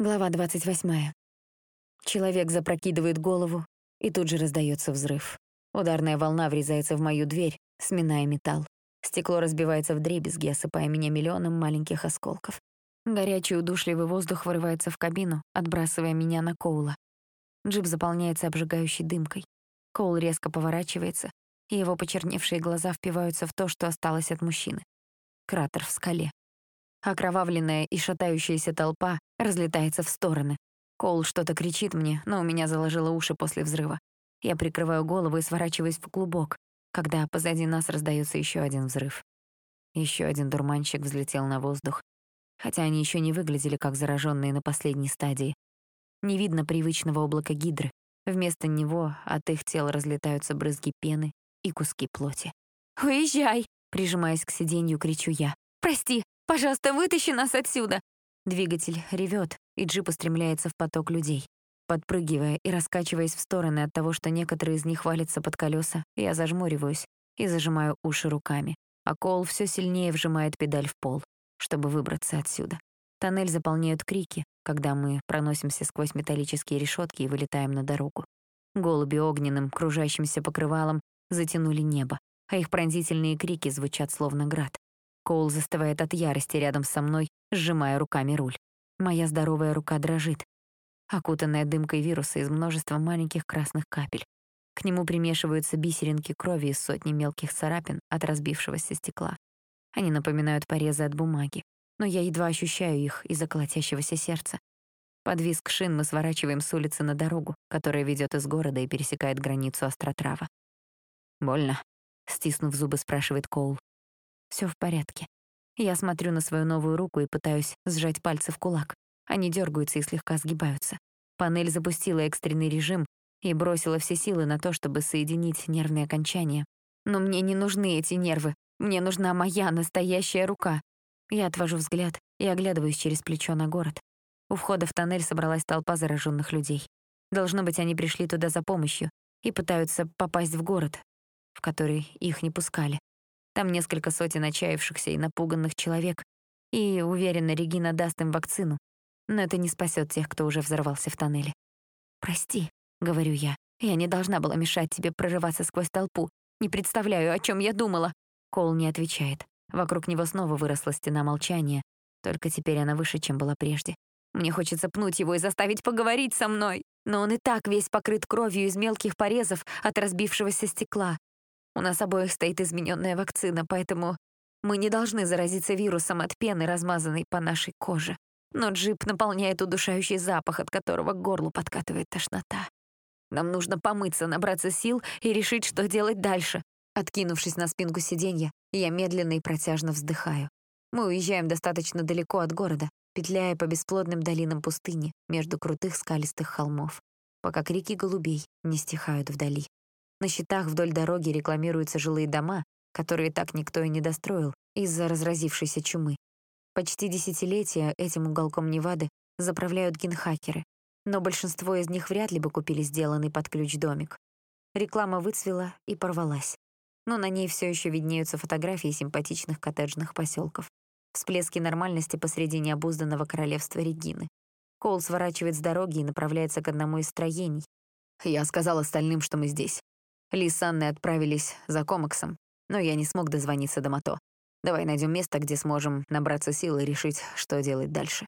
Глава 28. Человек запрокидывает голову, и тут же раздается взрыв. Ударная волна врезается в мою дверь, сминая металл. Стекло разбивается в дребезги, осыпая меня миллионом маленьких осколков. Горячий удушливый воздух вырывается в кабину, отбрасывая меня на Коула. Джип заполняется обжигающей дымкой. Коул резко поворачивается, и его почерневшие глаза впиваются в то, что осталось от мужчины. Кратер в скале. Окровавленная и шатающаяся толпа разлетается в стороны. Коул что-то кричит мне, но у меня заложило уши после взрыва. Я прикрываю голову и сворачиваюсь в клубок, когда позади нас раздается еще один взрыв. Еще один дурманщик взлетел на воздух, хотя они еще не выглядели как зараженные на последней стадии. Не видно привычного облака гидры. Вместо него от их тел разлетаются брызги пены и куски плоти. «Уезжай!» — прижимаясь к сиденью, кричу я. «Прости, Пожалуйста, вытащи нас отсюда!» Двигатель ревет, и джип устремляется в поток людей. Подпрыгивая и раскачиваясь в стороны от того, что некоторые из них валятся под колеса, я зажмуриваюсь и зажимаю уши руками, а Коул все сильнее вжимает педаль в пол, чтобы выбраться отсюда. Тоннель заполняют крики, когда мы проносимся сквозь металлические решетки и вылетаем на дорогу. Голуби огненным, кружащимся покрывалом затянули небо, а их пронзительные крики звучат словно град. Коул застывает от ярости рядом со мной, сжимая руками руль. Моя здоровая рука дрожит, окутанная дымкой вируса из множества маленьких красных капель. К нему примешиваются бисеринки крови из сотни мелких царапин от разбившегося стекла. Они напоминают порезы от бумаги, но я едва ощущаю их из-за колотящегося сердца. Под визг шин мы сворачиваем с улицы на дорогу, которая ведет из города и пересекает границу Остротрава. «Больно?» — стиснув зубы, спрашивает Коул. Все в порядке. Я смотрю на свою новую руку и пытаюсь сжать пальцы в кулак. Они дергаются и слегка сгибаются. Панель запустила экстренный режим и бросила все силы на то, чтобы соединить нервные окончания. Но мне не нужны эти нервы. Мне нужна моя настоящая рука. Я отвожу взгляд и оглядываюсь через плечо на город. У входа в тоннель собралась толпа зараженных людей. Должно быть, они пришли туда за помощью и пытаются попасть в город, в который их не пускали. Там несколько сотен отчаявшихся и напуганных человек, и, уверена, Регина даст им вакцину. Но это не спасет тех, кто уже взорвался в тоннеле. «Прости», — говорю я, — «я не должна была мешать тебе прорываться сквозь толпу. Не представляю, о чем я думала». Кол не отвечает. Вокруг него снова выросла стена молчания, только теперь она выше, чем была прежде. Мне хочется пнуть его и заставить поговорить со мной, но он и так весь покрыт кровью из мелких порезов от разбившегося стекла. У нас обоих стоит измененная вакцина, поэтому мы не должны заразиться вирусом от пены, размазанной по нашей коже. Но джип наполняет удушающий запах, от которого к горлу подкатывает тошнота. Нам нужно помыться, набраться сил и решить, что делать дальше. Откинувшись на спинку сиденья, я медленно и протяжно вздыхаю. Мы уезжаем достаточно далеко от города, петляя по бесплодным долинам пустыни между крутых скалистых холмов, пока крики голубей не стихают вдали. На счетах вдоль дороги рекламируются жилые дома, которые так никто и не достроил из-за разразившейся чумы. Почти десятилетия этим уголком Невады заправляют генхакеры, но большинство из них вряд ли бы купили сделанный под ключ домик. Реклама выцвела и порвалась, но на ней все еще виднеются фотографии симпатичных коттеджных поселков. Всплески нормальности посреди необузданного королевства Регины. Коул сворачивает с дороги и направляется к одному из строений. «Я сказал остальным, что мы здесь. Ли с Анной отправились за комаксом, но я не смог дозвониться до Мото. Давай найдем место, где сможем набраться сил и решить, что делать дальше.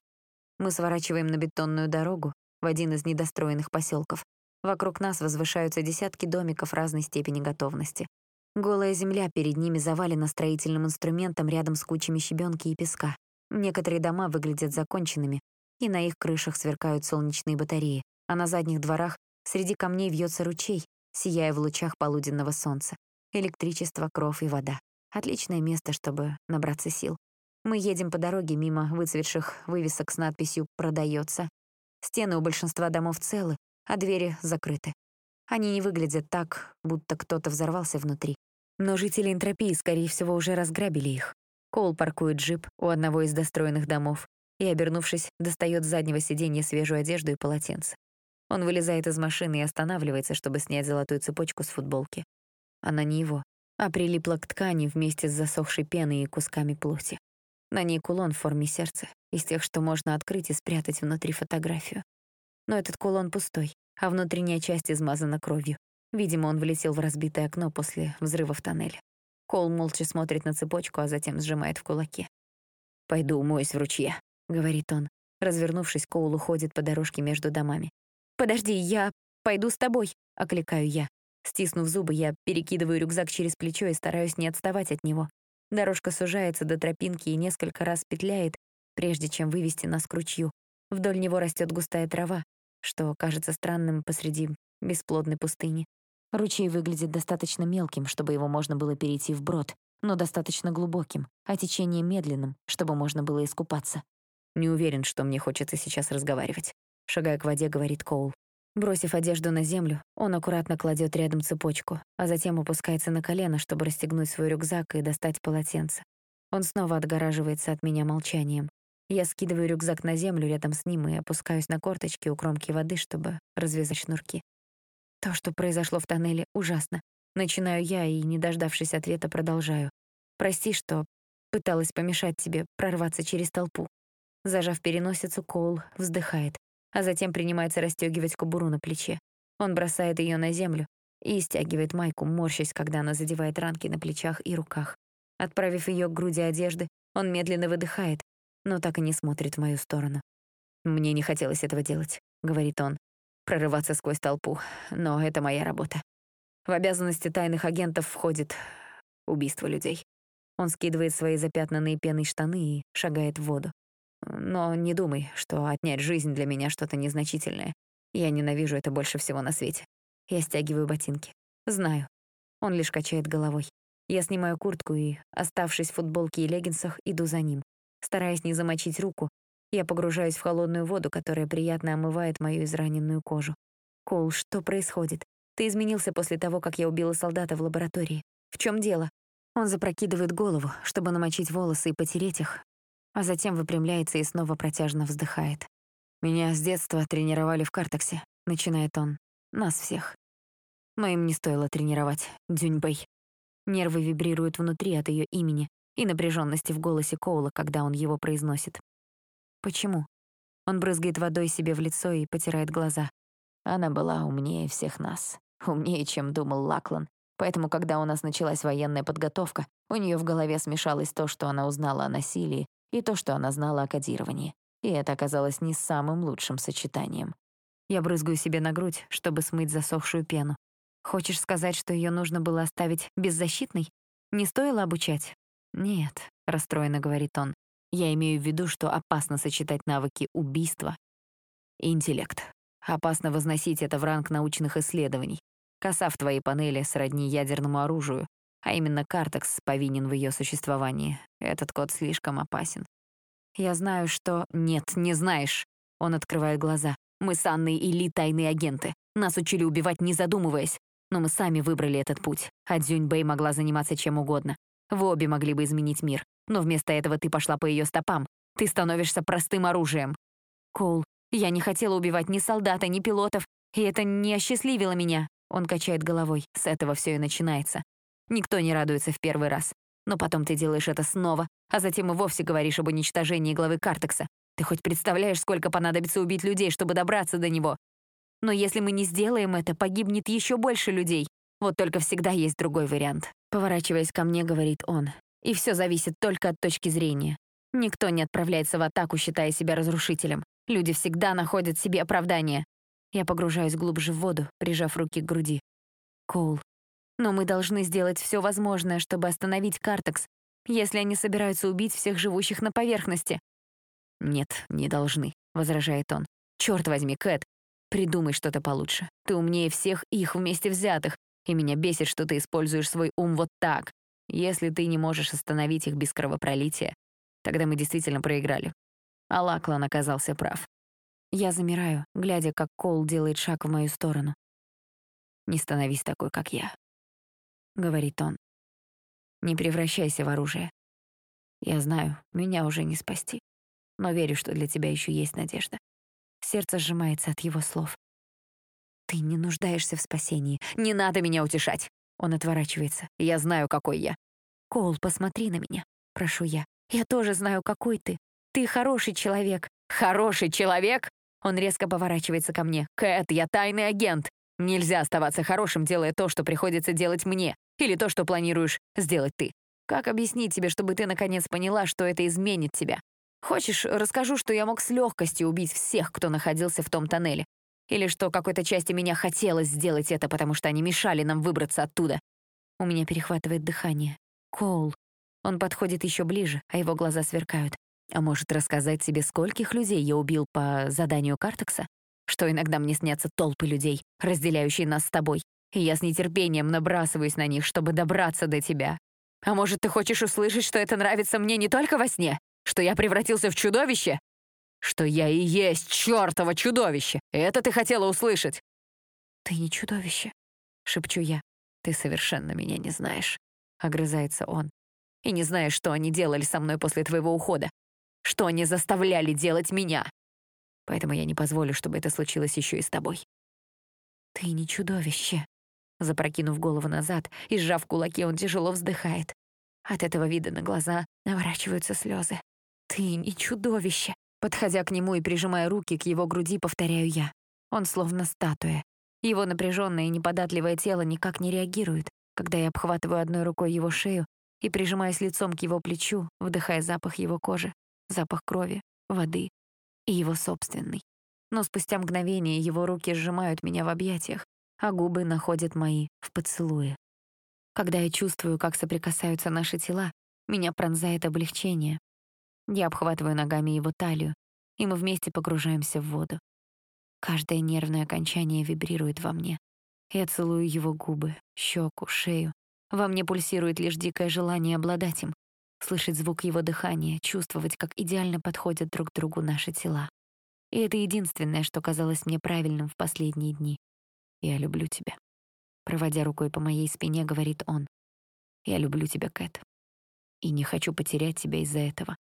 Мы сворачиваем на бетонную дорогу в один из недостроенных поселков. Вокруг нас возвышаются десятки домиков разной степени готовности. Голая земля перед ними завалена строительным инструментом рядом с кучами щебенки и песка. Некоторые дома выглядят законченными, и на их крышах сверкают солнечные батареи, а на задних дворах среди камней вьется ручей, сияя в лучах полуденного солнца. Электричество, кров и вода. Отличное место, чтобы набраться сил. Мы едем по дороге мимо выцветших вывесок с надписью «Продается». Стены у большинства домов целы, а двери закрыты. Они не выглядят так, будто кто-то взорвался внутри. Но жители энтропии, скорее всего, уже разграбили их. Кол паркует джип у одного из достроенных домов и, обернувшись, достает с заднего сиденья свежую одежду и полотенце. Он вылезает из машины и останавливается, чтобы снять золотую цепочку с футболки. Она не его, а прилипла к ткани вместе с засохшей пеной и кусками плоти. На ней кулон в форме сердца, из тех, что можно открыть и спрятать внутри фотографию. Но этот кулон пустой, а внутренняя часть измазана кровью. Видимо, он влетел в разбитое окно после взрыва в тоннеле. Кол молча смотрит на цепочку, а затем сжимает в кулаке. «Пойду умоюсь в ручье», — говорит он. Развернувшись, Коул уходит по дорожке между домами. «Подожди, я пойду с тобой», — окликаю я. Стиснув зубы, я перекидываю рюкзак через плечо и стараюсь не отставать от него. Дорожка сужается до тропинки и несколько раз петляет, прежде чем вывести нас к ручью. Вдоль него растет густая трава, что кажется странным посреди бесплодной пустыни. Ручей выглядит достаточно мелким, чтобы его можно было перейти вброд, но достаточно глубоким, а течение медленным, чтобы можно было искупаться. «Не уверен, что мне хочется сейчас разговаривать», — шагая к воде, говорит Коул. Бросив одежду на землю, он аккуратно кладет рядом цепочку, а затем опускается на колено, чтобы расстегнуть свой рюкзак и достать полотенце. Он снова отгораживается от меня молчанием. Я скидываю рюкзак на землю рядом с ним и опускаюсь на корточки у кромки воды, чтобы развязать шнурки. То, что произошло в тоннеле, ужасно. Начинаю я и, не дождавшись ответа, продолжаю. Прости, что пыталась помешать тебе прорваться через толпу. Зажав переносицу, Коул вздыхает а затем принимается расстегивать кобуру на плече. Он бросает ее на землю и стягивает майку, морщась, когда она задевает ранки на плечах и руках. Отправив ее к груди одежды, он медленно выдыхает, но так и не смотрит в мою сторону. «Мне не хотелось этого делать», — говорит он, — «прорываться сквозь толпу, но это моя работа. В обязанности тайных агентов входит убийство людей». Он скидывает свои запятнанные пеной штаны и шагает в воду. Но не думай, что отнять жизнь для меня что-то незначительное. Я ненавижу это больше всего на свете. Я стягиваю ботинки. Знаю. Он лишь качает головой. Я снимаю куртку и, оставшись в футболке и леггинсах, иду за ним. Стараясь не замочить руку, я погружаюсь в холодную воду, которая приятно омывает мою израненную кожу. «Коул, что происходит? Ты изменился после того, как я убила солдата в лаборатории. В чем дело?» Он запрокидывает голову, чтобы намочить волосы и потереть их, а затем выпрямляется и снова протяжно вздыхает. «Меня с детства тренировали в картексе», — начинает он. «Нас всех». Но им не стоило тренировать, Дюньбэй. Нервы вибрируют внутри от ее имени и напряженности в голосе Коула, когда он его произносит. «Почему?» Он брызгает водой себе в лицо и потирает глаза. Она была умнее всех нас. Умнее, чем думал Лаклан. Поэтому, когда у нас началась военная подготовка, у нее в голове смешалось то, что она узнала о насилии, и то, что она знала о кодировании. И это оказалось не самым лучшим сочетанием. Я брызгаю себе на грудь, чтобы смыть засохшую пену. Хочешь сказать, что ее нужно было оставить беззащитной? Не стоило обучать? Нет, расстроенно говорит он. Я имею в виду, что опасно сочетать навыки убийства и интеллект. Опасно возносить это в ранг научных исследований. Коса в твоей панели сродни ядерному оружию, а именно Картекс повинен в ее существовании. Этот код слишком опасен. Я знаю, что... Нет, не знаешь. Он открывает глаза. Мы с Анной и Ли тайные агенты. Нас учили убивать, не задумываясь. Но мы сами выбрали этот путь. А Дзюнь Бэй могла заниматься чем угодно. Вы обе могли бы изменить мир. Но вместо этого ты пошла по ее стопам. Ты становишься простым оружием. Коул, я не хотела убивать ни солдата, ни пилотов, и это не осчастливило меня. Он качает головой. С этого все и начинается. Никто не радуется в первый раз. Но потом ты делаешь это снова, а затем и вовсе говоришь об уничтожении главы Картекса. Ты хоть представляешь, сколько понадобится убить людей, чтобы добраться до него? Но если мы не сделаем это, погибнет еще больше людей. Вот только всегда есть другой вариант. Поворачиваясь ко мне, говорит он. И все зависит только от точки зрения. Никто не отправляется в атаку, считая себя разрушителем. Люди всегда находят себе оправдание. Я погружаюсь глубже в воду, прижав руки к груди. Коул, но мы должны сделать все возможное, чтобы остановить Картекс, если они собираются убить всех живущих на поверхности. «Нет, не должны», — возражает он. «Чёрт возьми, Кэт, придумай что-то получше. Ты умнее всех их вместе взятых, и меня бесит, что ты используешь свой ум вот так. Если ты не можешь остановить их без кровопролития, тогда мы действительно проиграли». А Лаклан оказался прав. Я замираю, глядя, как Кол делает шаг в мою сторону. «Не становись такой, как я. — говорит он. «Не превращайся в оружие. Я знаю, меня уже не спасти, но верю, что для тебя еще есть надежда». Сердце сжимается от его слов. «Ты не нуждаешься в спасении. Не надо меня утешать!» Он отворачивается. «Я знаю, какой я». «Коул, посмотри на меня. Прошу я. Я тоже знаю, какой ты. Ты хороший человек». «Хороший человек?» Он резко поворачивается ко мне. «Кэт, я тайный агент. Нельзя оставаться хорошим, делая то, что приходится делать мне, или то, что планируешь сделать ты. Как объяснить тебе, чтобы ты наконец поняла, что это изменит тебя? Хочешь, расскажу, что я мог с легкостью убить всех, кто находился в том тоннеле? Или что какой-то части меня хотелось сделать это, потому что они мешали нам выбраться оттуда? У меня перехватывает дыхание. Коул. Он подходит еще ближе, а его глаза сверкают. А может, рассказать себе, скольких людей я убил по заданию Картекса? Что иногда мне снятся толпы людей, разделяющие нас с тобой, и я с нетерпением набрасываюсь на них, чтобы добраться до тебя. А может, ты хочешь услышать, что это нравится мне не только во сне? Что я превратился в чудовище? Что я и есть чертово чудовище! Это ты хотела услышать!» «Ты не чудовище», — шепчу я. «Ты совершенно меня не знаешь», — огрызается он. «И не знаешь, что они делали со мной после твоего ухода. Что они заставляли делать меня. Поэтому я не позволю, чтобы это случилось еще и с тобой». «Ты не чудовище», Запрокинув голову назад и сжав кулаки, он тяжело вздыхает. От этого вида на глаза наворачиваются слезы. «Ты не чудовище!» Подходя к нему и прижимая руки к его груди, повторяю я. Он словно статуя. Его напряженное и неподатливое тело никак не реагирует, когда я обхватываю одной рукой его шею и прижимаюсь лицом к его плечу, вдыхая запах его кожи, запах крови, воды и его собственный. Но спустя мгновение его руки сжимают меня в объятиях, а губы находят мои в поцелуе. Когда я чувствую, как соприкасаются наши тела, меня пронзает облегчение. Я обхватываю ногами его талию, и мы вместе погружаемся в воду. Каждое нервное окончание вибрирует во мне. Я целую его губы, щеку, шею. Во мне пульсирует лишь дикое желание обладать им, слышать звук его дыхания, чувствовать, как идеально подходят друг к другу наши тела. И это единственное, что казалось мне правильным в последние дни. «Я люблю тебя», — проводя рукой по моей спине, говорит он. «Я люблю тебя, Кэт, и не хочу потерять тебя из-за этого».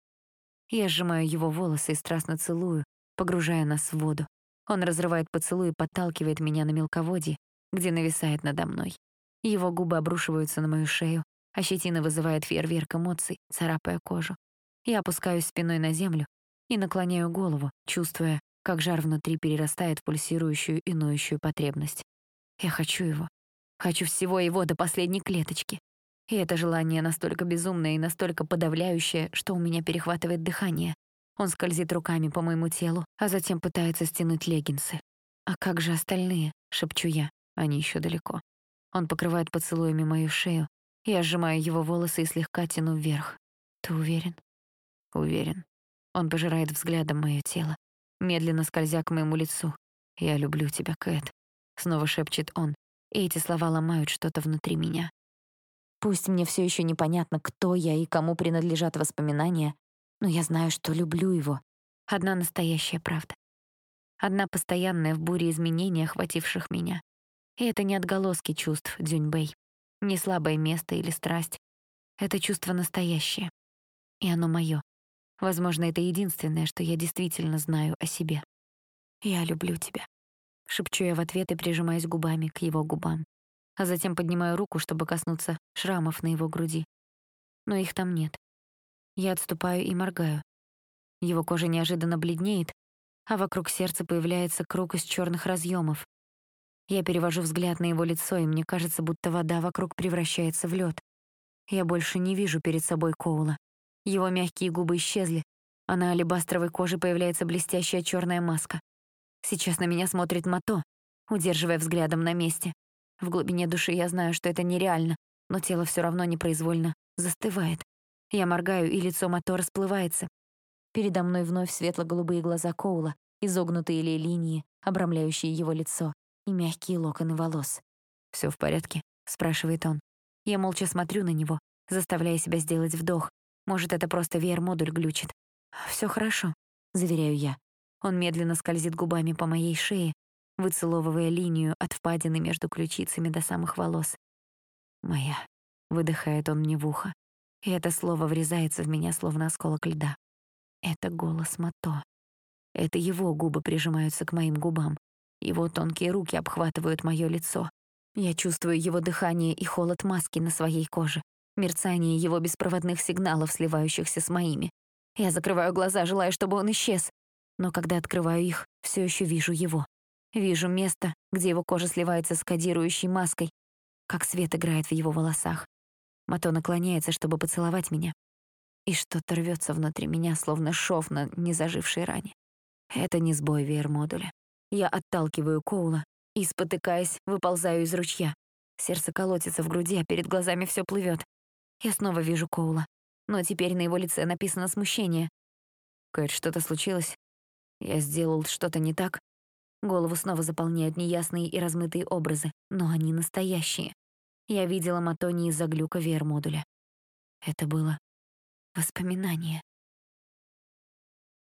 Я сжимаю его волосы и страстно целую, погружая нас в воду. Он разрывает поцелуй и подталкивает меня на мелководье, где нависает надо мной. Его губы обрушиваются на мою шею, а щетина вызывает фейерверк эмоций, царапая кожу. Я опускаюсь спиной на землю и наклоняю голову, чувствуя, как жар внутри перерастает в пульсирующую и ноющую потребность. Я хочу его. Хочу всего его до последней клеточки. И это желание настолько безумное и настолько подавляющее, что у меня перехватывает дыхание. Он скользит руками по моему телу, а затем пытается стянуть леггинсы. «А как же остальные?» — шепчу я. Они еще далеко. Он покрывает поцелуями мою шею. Я сжимаю его волосы и слегка тяну вверх. «Ты уверен?» «Уверен». Он пожирает взглядом мое тело медленно скользя к моему лицу. «Я люблю тебя, Кэт», — снова шепчет он, и эти слова ломают что-то внутри меня. Пусть мне все еще непонятно, кто я и кому принадлежат воспоминания, но я знаю, что люблю его. Одна настоящая правда. Одна постоянная в буре изменений, охвативших меня. И это не отголоски чувств, Дзюньбэй. Не слабое место или страсть. Это чувство настоящее. И оно мое. Возможно, это единственное, что я действительно знаю о себе. «Я люблю тебя», — шепчу я в ответ и прижимаюсь губами к его губам, а затем поднимаю руку, чтобы коснуться шрамов на его груди. Но их там нет. Я отступаю и моргаю. Его кожа неожиданно бледнеет, а вокруг сердца появляется круг из черных разъемов. Я перевожу взгляд на его лицо, и мне кажется, будто вода вокруг превращается в лед. Я больше не вижу перед собой Коула. Его мягкие губы исчезли, а на алебастровой коже появляется блестящая черная маска. Сейчас на меня смотрит Мато, удерживая взглядом на месте. В глубине души я знаю, что это нереально, но тело все равно непроизвольно застывает. Я моргаю, и лицо Мато расплывается. Передо мной вновь светло-голубые глаза Коула, изогнутые ли линии, обрамляющие его лицо, и мягкие локоны волос. Все в порядке?» — спрашивает он. Я молча смотрю на него, заставляя себя сделать вдох, может, это просто VR-модуль глючит. Все хорошо», — заверяю я. Он медленно скользит губами по моей шее, выцеловывая линию от впадины между ключицами до самых волос. «Моя», — выдыхает он мне в ухо, и это слово врезается в меня, словно осколок льда. Это голос Мато. Это его губы прижимаются к моим губам. Его тонкие руки обхватывают мое лицо. Я чувствую его дыхание и холод маски на своей коже. мерцание его беспроводных сигналов, сливающихся с моими. Я закрываю глаза, желая, чтобы он исчез. Но когда открываю их, все еще вижу его. Вижу место, где его кожа сливается с кодирующей маской, как свет играет в его волосах. Мато наклоняется, чтобы поцеловать меня. И что-то рвется внутри меня, словно шов на незажившей ране. Это не сбой VR-модуля. Я отталкиваю Коула и, спотыкаясь, выползаю из ручья. Сердце колотится в груди, а перед глазами все плывет. Я снова вижу Коула, но теперь на его лице написано смущение. «Кэт, что-то случилось? Я сделал что-то не так?» Голову снова заполняют неясные и размытые образы, но они настоящие. Я видела Матони из-за глюка VR-модуля. Это было воспоминание.